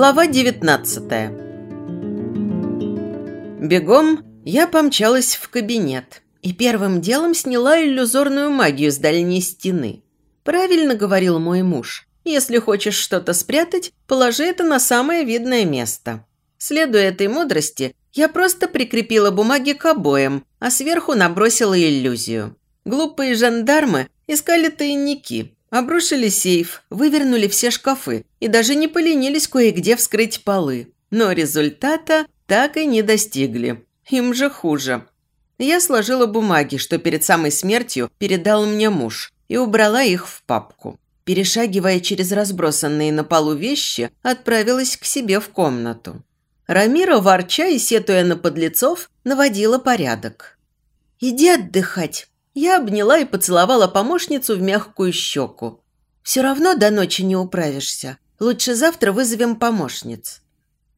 Глава 19 Бегом я помчалась в кабинет и первым делом сняла иллюзорную магию с дальней стены. Правильно говорил мой муж. Если хочешь что-то спрятать, положи это на самое видное место. Следуя этой мудрости, я просто прикрепила бумаги к обоям, а сверху набросила иллюзию. Глупые жандармы искали тайники, обрушили сейф, вывернули все шкафы и даже не поленились кое-где вскрыть полы. Но результата так и не достигли. Им же хуже. Я сложила бумаги, что перед самой смертью передал мне муж, и убрала их в папку. Перешагивая через разбросанные на полу вещи, отправилась к себе в комнату. Рамира, ворча и сетуя на подлецов, наводила порядок. «Иди отдыхать!» Я обняла и поцеловала помощницу в мягкую щеку. «Все равно до ночи не управишься. Лучше завтра вызовем помощниц».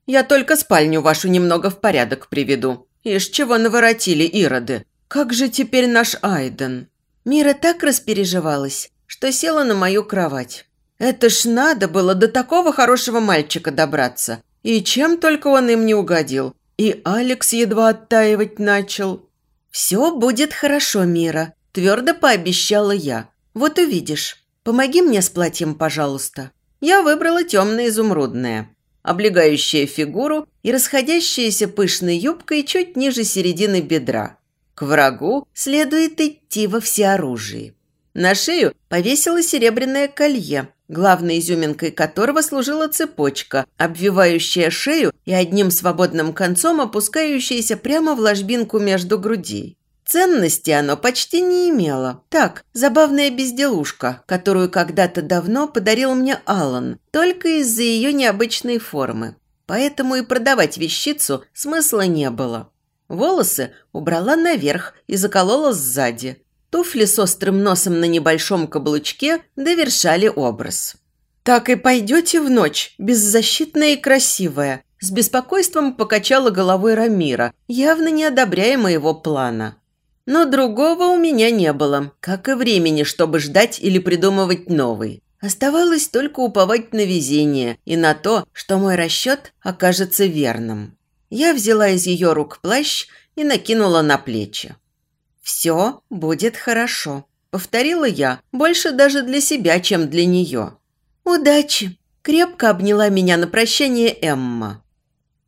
«Я только спальню вашу немного в порядок приведу. Ишь, чего наворотили ироды. Как же теперь наш Айден?» Мира так распереживалась, что села на мою кровать. «Это ж надо было до такого хорошего мальчика добраться. И чем только он им не угодил. И Алекс едва оттаивать начал. «Все будет хорошо, Мира», – твердо пообещала я. «Вот увидишь. Помоги мне с платьем, пожалуйста». Я выбрала темно-изумрудное, облегающее фигуру и расходящееся пышной юбкой чуть ниже середины бедра. К врагу следует идти во всеоружии. На шею повесила серебряное колье, главной изюминкой которого служила цепочка, обвивающая шею и одним свободным концом опускающаяся прямо в ложбинку между грудей. Ценности оно почти не имело. Так, забавная безделушка, которую когда-то давно подарил мне Алан, только из-за ее необычной формы. Поэтому и продавать вещицу смысла не было. Волосы убрала наверх и заколола сзади. Туфли с острым носом на небольшом каблучке довершали образ. «Так и пойдете в ночь, беззащитная и красивая», с беспокойством покачала головой Рамира, явно не одобряя моего плана. Но другого у меня не было, как и времени, чтобы ждать или придумывать новый. Оставалось только уповать на везение и на то, что мой расчет окажется верным. Я взяла из ее рук плащ и накинула на плечи. «Все будет хорошо», – повторила я, больше даже для себя, чем для нее. «Удачи!» – крепко обняла меня на прощание Эмма.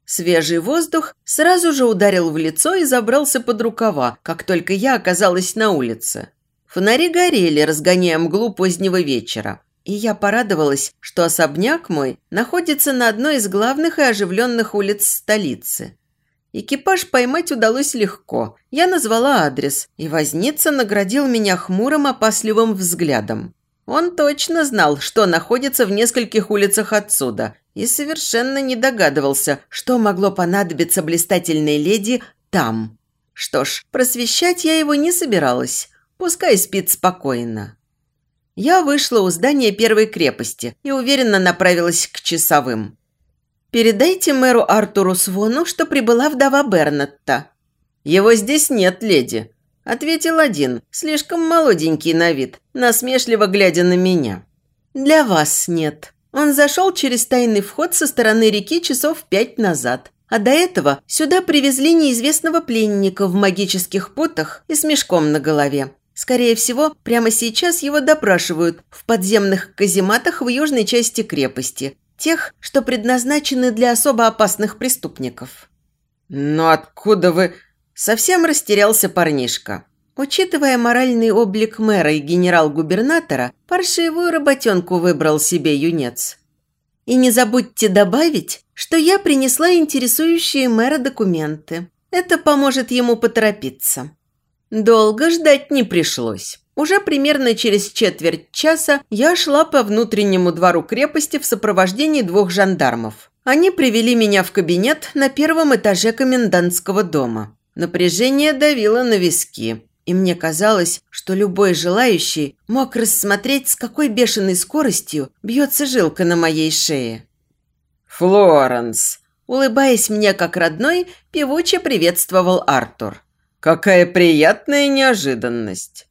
Свежий воздух сразу же ударил в лицо и забрался под рукава, как только я оказалась на улице. Фонари горели, разгоняя мглу позднего вечера. И я порадовалась, что особняк мой находится на одной из главных и оживленных улиц столицы. Экипаж поймать удалось легко. Я назвала адрес, и возница наградил меня хмурым опасливым взглядом. Он точно знал, что находится в нескольких улицах отсюда, и совершенно не догадывался, что могло понадобиться блистательной леди там. Что ж, просвещать я его не собиралась. Пускай спит спокойно. Я вышла у здания первой крепости и уверенно направилась к часовым. Передайте мэру Артуру Свону, что прибыла вдова Бернетта». «Его здесь нет, леди», – ответил один, слишком молоденький на вид, насмешливо глядя на меня. «Для вас нет. Он зашел через тайный вход со стороны реки часов пять назад. А до этого сюда привезли неизвестного пленника в магических путах и с мешком на голове. Скорее всего, прямо сейчас его допрашивают в подземных казематах в южной части крепости, Тех, что предназначены для особо опасных преступников. «Но откуда вы...» Совсем растерялся парнишка. Учитывая моральный облик мэра и генерал-губернатора, паршивую работенку выбрал себе юнец. И не забудьте добавить, что я принесла интересующие мэра документы. Это поможет ему поторопиться. Долго ждать не пришлось. Уже примерно через четверть часа я шла по внутреннему двору крепости в сопровождении двух жандармов. Они привели меня в кабинет на первом этаже комендантского дома. Напряжение давило на виски, и мне казалось, что любой желающий мог рассмотреть, с какой бешеной скоростью бьется жилка на моей шее. «Флоренс!» Улыбаясь мне как родной, певуче приветствовал Артур. «Какая приятная неожиданность!»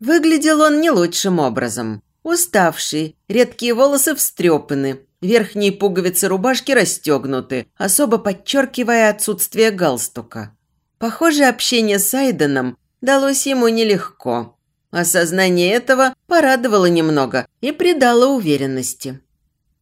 Выглядел он не лучшим образом. Уставший, редкие волосы встрепаны, верхние пуговицы рубашки расстегнуты, особо подчеркивая отсутствие галстука. Похоже, общение с Айденом далось ему нелегко. Осознание этого порадовало немного и придало уверенности.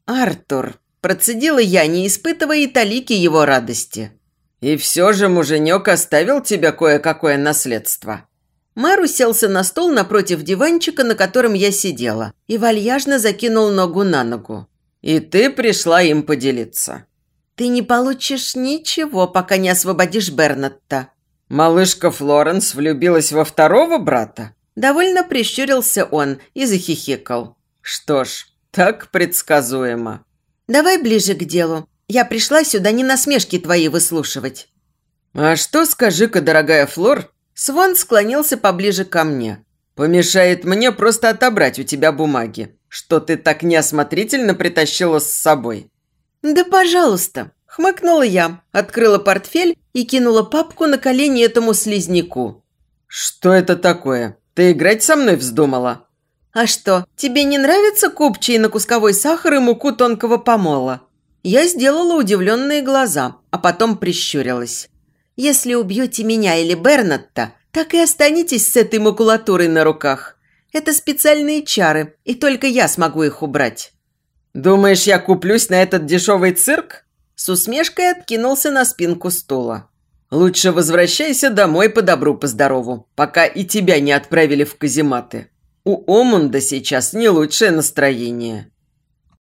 «Артур», – процедила я, не испытывая и талики его радости. «И все же муженек оставил тебе кое-какое наследство». Мэр уселся на стол напротив диванчика, на котором я сидела, и вальяжно закинул ногу на ногу. «И ты пришла им поделиться». «Ты не получишь ничего, пока не освободишь Бернатта». «Малышка Флоренс влюбилась во второго брата?» Довольно прищурился он и захихикал. «Что ж, так предсказуемо». «Давай ближе к делу. Я пришла сюда не насмешки твои выслушивать». «А что, скажи-ка, дорогая Флор?» Свон склонился поближе ко мне. «Помешает мне просто отобрать у тебя бумаги, что ты так неосмотрительно притащила с собой». «Да пожалуйста», – хмыкнула я, открыла портфель и кинула папку на колени этому слизняку. «Что это такое? Ты играть со мной вздумала?» «А что, тебе не нравятся купчие на кусковой сахар и муку тонкого помола?» Я сделала удивленные глаза, а потом прищурилась. «Если убьете меня или Бернатта, так и останетесь с этой макулатурой на руках. Это специальные чары, и только я смогу их убрать». «Думаешь, я куплюсь на этот дешевый цирк?» С усмешкой откинулся на спинку стула. «Лучше возвращайся домой по добру, по здорову, пока и тебя не отправили в казематы. У Омунда сейчас не лучшее настроение».